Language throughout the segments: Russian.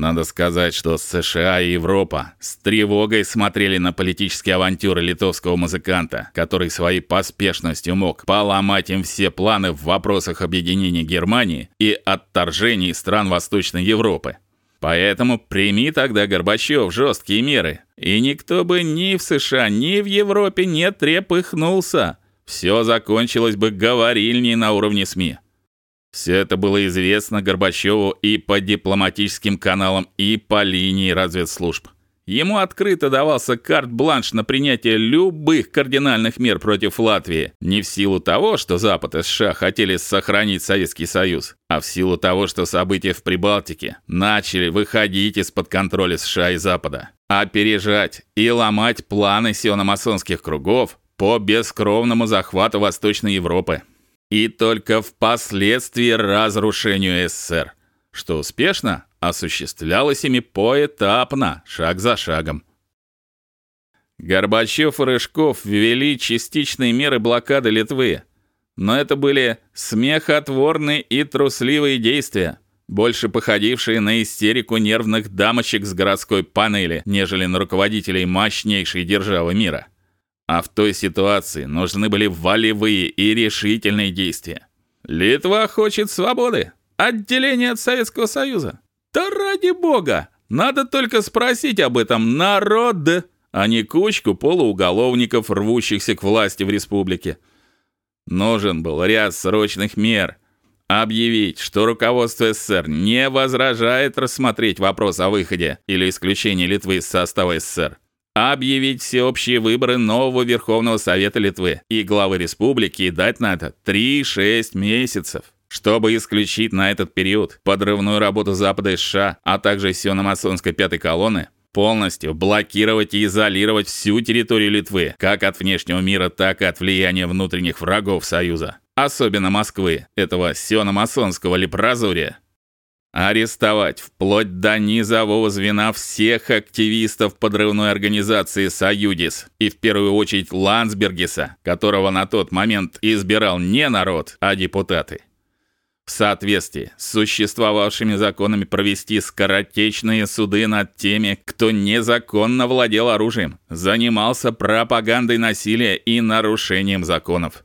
Надо сказать, что США и Европа с тревогой смотрели на политические авантюры литовского музыканта, который своей поспешностью мог поломать им все планы в вопросах объединения Германии и отторжения стран Восточной Европы. Поэтому прими тогда Горбачев жесткие меры, и никто бы ни в США, ни в Европе не трепыхнулся. Все закончилось бы говорильней на уровне СМИ. Все это было известно Горбачеву и по дипломатическим каналам, и по линии разведслужб. Ему открыто давался карт-бланш на принятие любых кардинальных мер против Латвии, не в силу того, что Запад и США хотели сохранить Советский Союз, а в силу того, что события в Прибалтике начали выходить из-под контроля США и Запада, опережать и ломать планы сиономасонских кругов по бескровному захвату Восточной Европы и только впоследствии разрушению СССР, что успешно осуществлялось ими поэтапно, шаг за шагом. Горбачев и Рыжков ввели частичные меры блокады Литвы, но это были смехотворные и трусливые действия, больше походившие на истерику нервных дамочек с городской панели, нежели на руководителей мощнейшей державы мира. А в той ситуации нужны были волевые и решительные действия. Литва хочет свободы, отделения от Советского Союза. Да ради бога, надо только спросить об этом народ, а не кучку полууголовников, рвущихся к власти в республике. Нужен был ряд срочных мер. Объявить, что руководство СССР не возражает рассмотреть вопрос о выходе или исключении Литвы из состава СССР объявить всеобщие выборы нового Верховного Совета Литвы и главы республики и дать на это 3-6 месяцев, чтобы исключить на этот период подрывную работу Запада и США, а также сиономасонской пятой колонны, полностью блокировать и изолировать всю территорию Литвы, как от внешнего мира, так и от влияния внутренних врагов Союза, особенно Москвы, этого сиономасонского лепрозория. Арестовать вплоть до низового звена всех активистов подрывной организации Союдис и в первую очередь Ландсбергиса, которого на тот момент избирал не народ, а депутаты. В соответствии с существовавшими законами провести скоротечные суды над теми, кто незаконно владел оружием, занимался пропагандой насилия и нарушением законов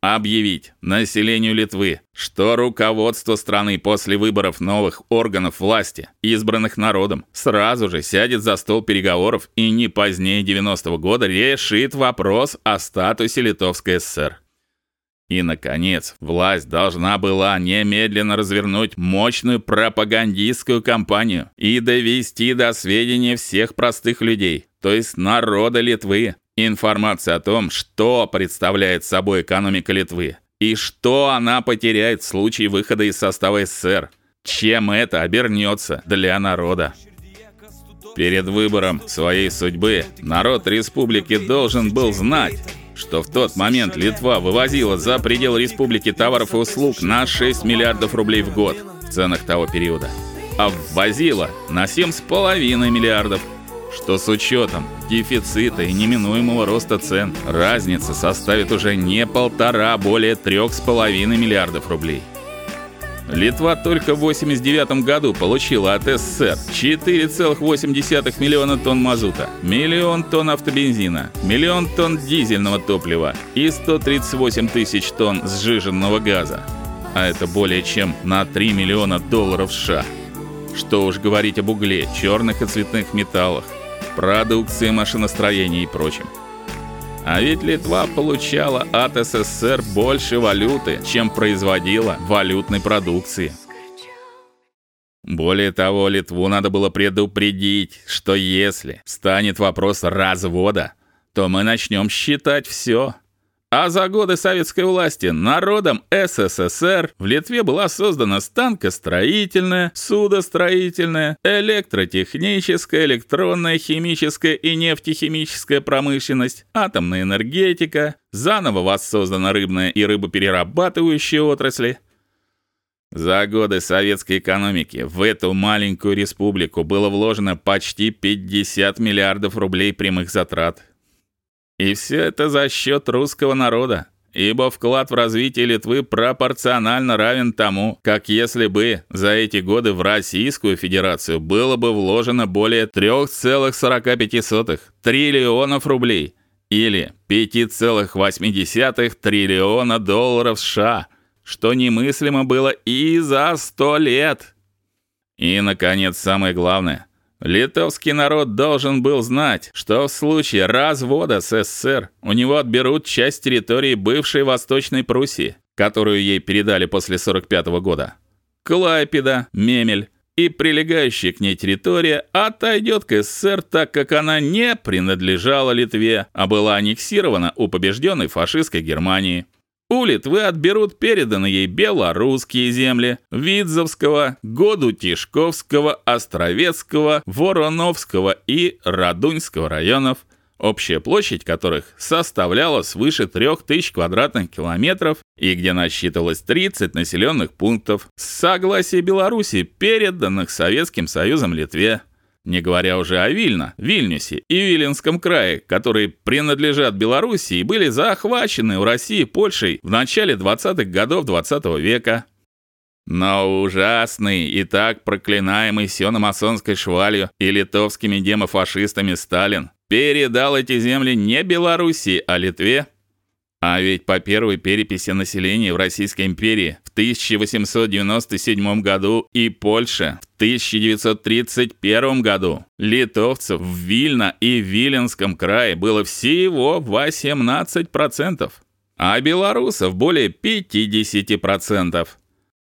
объявить населению Литвы, что руководство страны после выборов новых органов власти, избранных народом, сразу же сядет за стол переговоров и не позднее 90-го года решит вопрос о статусе Литовской ССР. И наконец, власть должна была немедленно развернуть мощную пропагандистскую кампанию и довести до сведения всех простых людей, то есть народа Литвы, Информация о том, что представляет собой экономика Литвы и что она потеряет в случае выхода из состава СССР. Чем это обернется для народа? Перед выбором своей судьбы народ республики должен был знать, что в тот момент Литва вывозила за пределы республики товаров и услуг на 6 миллиардов рублей в год в ценах того периода, а ввозила на 7,5 миллиардов что с учетом дефицита и неминуемого роста цен разница составит уже не полтора, а более трех с половиной миллиардов рублей. Литва только в 89 году получила от СССР 4,8 миллиона тонн мазута, миллион тонн автобензина, миллион тонн дизельного топлива и 138 тысяч тонн сжиженного газа. А это более чем на 3 миллиона долларов США. Что уж говорить об угле, черных и цветных металлах, продукции машиностроения и прочем. А ведь Литва получала от СССР больше валюты, чем производила валютной продукции. Более того, Литву надо было предупредить, что если станет вопрос развода, то мы начнем считать все а за годы советской власти народом СССР в Литве была создана станкостроительная, судостроительная, электротехническая, электронная, химическая и нефтехимическая промышленность, атомная энергетика, заново воссоздана рыбная и рыбоперерабатывающие отрасли. За годы советской экономики в эту маленькую республику было вложено почти 50 миллиардов рублей прямых затрат. И все это за счет русского народа, ибо вклад в развитие Литвы пропорционально равен тому, как если бы за эти годы в Российскую Федерацию было бы вложено более 3,45 триллионов рублей или 5,8 триллиона долларов США, что немыслимо было и за 100 лет. И наконец, самое главное, Литовский народ должен был знать, что в случае развода с СССР у него отберут часть территории бывшей Восточной Пруссии, которую ей передали после 45 -го года. Клайпеда, Мемель и прилегающая к ней территория отойдет к СССР, так как она не принадлежала Литве, а была аннексирована у побежденной фашистской Германии. У Литвы отберут переданные ей белорусские земли Видзовского, Году-Тишковского, Островецкого, Вороновского и Радуньского районов, общая площадь которых составляла свыше 3000 квадратных километров и где насчитывалось 30 населенных пунктов с согласия Беларуси, переданных Советским Союзом Литве не говоря уже о Вильно, Вильнюсе и Виленском крае, которые принадлежат Белоруссии и были захвачены у России Польшей в начале 20-х годов 20 -го века. Но ужасный и так проклинаемый сиономасонской швалью и литовскими демофашистами Сталин передал эти земли не Белоруссии, а Литве а ведь по первой переписи населения в Российской империи в 1897 году и Польше в 1931 году литовцев в Вильно и Виленском крае было всего 18%, а белорусов более 50%.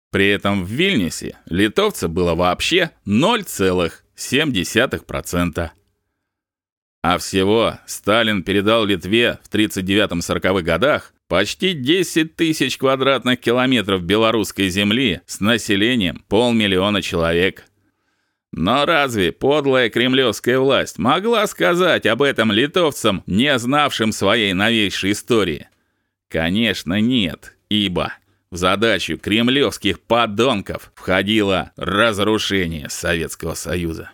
При этом в Вильнюсе литовцев было вообще 0,7%. А всего Сталин передал Литве в 39-40-х годах почти 10 тысяч квадратных километров белорусской земли с населением полмиллиона человек. Но разве подлая кремлевская власть могла сказать об этом литовцам, не знавшим своей новейшей истории? Конечно, нет, ибо в задачу кремлевских подонков входило разрушение Советского Союза.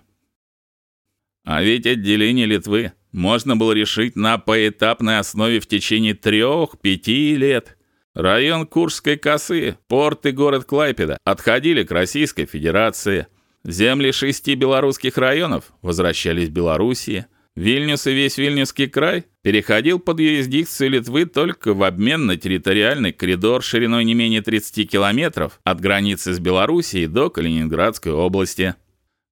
А ведь отделение Литвы можно было решить на поэтапной основе в течение 3-5 лет. Район Курской косы, порт и город Клайпеда отходили к Российской Федерации. Земли шести белорусских районов возвращались Белоруссии. Вильнюс и весь Вильнюсский край переходил под юрисдикцию Литвы только в обмен на территориальный коридор шириной не менее 30 километров от границы с Белоруссией до Калининградской области.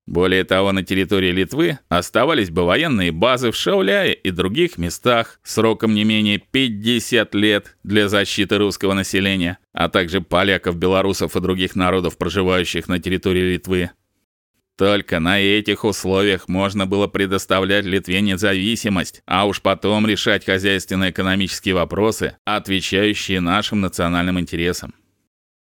Более того, на территории Литвы оставались бы военные базы в Шауляе и других местах сроком не менее 50 лет для защиты русского населения, а также поляков, белорусов и других народов, проживающих на территории Литвы. Только на этих условиях можно было предоставлять Литве независимость, а уж потом решать хозяйственно-экономические вопросы, отвечающие нашим национальным интересам.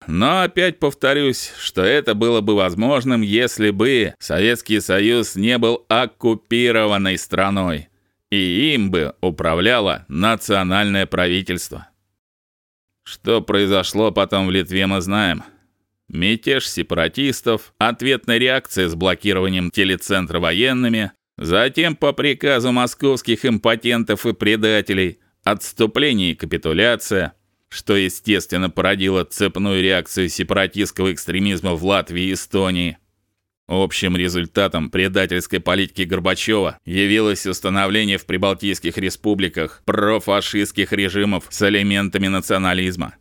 Но опять повторюсь, что это было бы возможным, если бы Советский Союз не был оккупированной страной, и им бы управляло национальное правительство. Что произошло потом в Литве, мы знаем. Мятеж сепаратистов, ответная реакция с блокированием телецентра военными, затем по приказу московских импотентов и предателей отступление и капитуляция, что естественно породило цепную реакцию сепаратистского экстремизма в Латвии и Эстонии. Общим результатом предательской политики Горбачева явилось установление в прибалтийских республиках профашистских режимов с элементами национализма.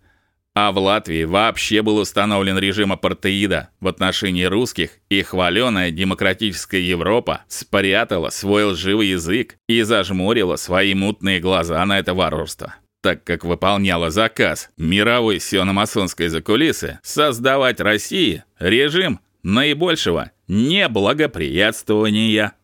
А в Латвии вообще был установлен режим апартеида в отношении русских, и хваленая демократическая Европа спрятала свой лживый язык и зажмурила свои мутные глаза на это варварство так как выполняла заказ мировой сиономасонской закулисы создавать России режим наибольшего неблагоприятствования.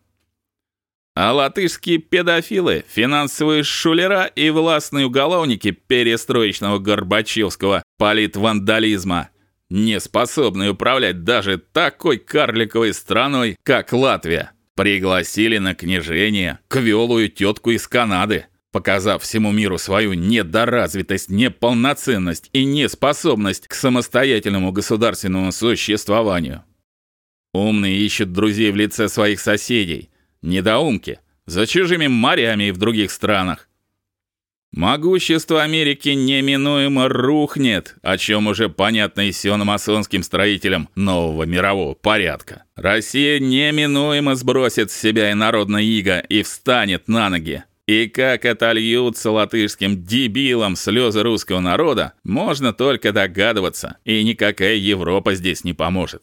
А латышские педофилы, финансовые шулера и властные уголовники перестроечного горбачевского политвандализма, не способные управлять даже такой карликовой страной, как Латвия, пригласили на княжение квелую тетку из Канады показав всему миру свою недоразвитость, неполноценность и неспособность к самостоятельному государственному существованию. Умные ищут друзей в лице своих соседей, недоумки за чужими морями и в других странах. Могущество Америки неминуемо рухнет, о чем уже понятно и сиономасонским строителям нового мирового порядка. Россия неминуемо сбросит с себя инородное иго и встанет на ноги. И как отольются латышским дебилам слезы русского народа, можно только догадываться, и никакая Европа здесь не поможет.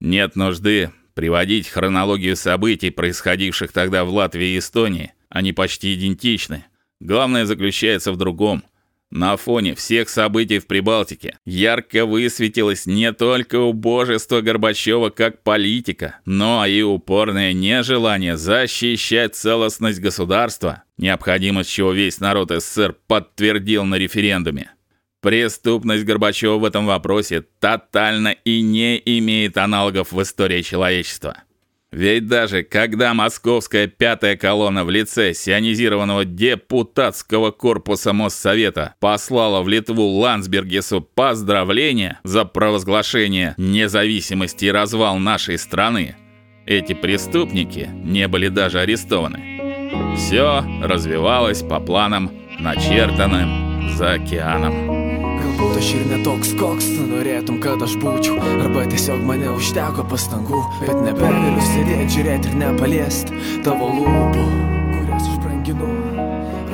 Нет нужды приводить хронологию событий, происходивших тогда в Латвии и Эстонии. Они почти идентичны. Главное заключается в другом. На фоне всех событий в Прибалтике ярко высветилось не только убожество Горбачева как политика, но и упорное нежелание защищать целостность государства, необходимость чего весь народ СССР подтвердил на референдуме. Преступность Горбачева в этом вопросе тотально и не имеет аналогов в истории человечества. Ведь даже когда московская пятая колонна в лице сионизированного депутатского корпуса Моссовета послала в Литву Ландсбергесу поздравления за провозглашение независимости и развал нашей страны, эти преступники не были даже арестованы. Все развивалось по планам, начертанным за океаном. Galbūt aš ir netoks, koks tu norėtum, kad aš būčiau. Arba tiesiog mane užteko pastangų Bet nebegaliu sėdėti, žiūrėti ir nepaliesti Tavo lūpų, kurias išbranginu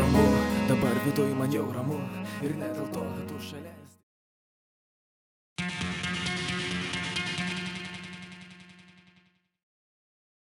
Ramu, dabar viduje man jau ramu Ir ne dėl